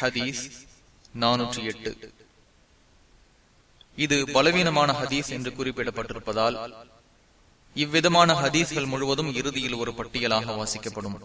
ஹதீஸ் நானூற்றி எட்டு. இது பலவீனமான ஹதீஸ் என்று குறிப்பிடப்பட்டிருப்பதால் இவ்விதமான ஹதீஸ்கள் முழுவதும் இறுதியில் ஒரு பட்டியலாக வாசிக்கப்படும்.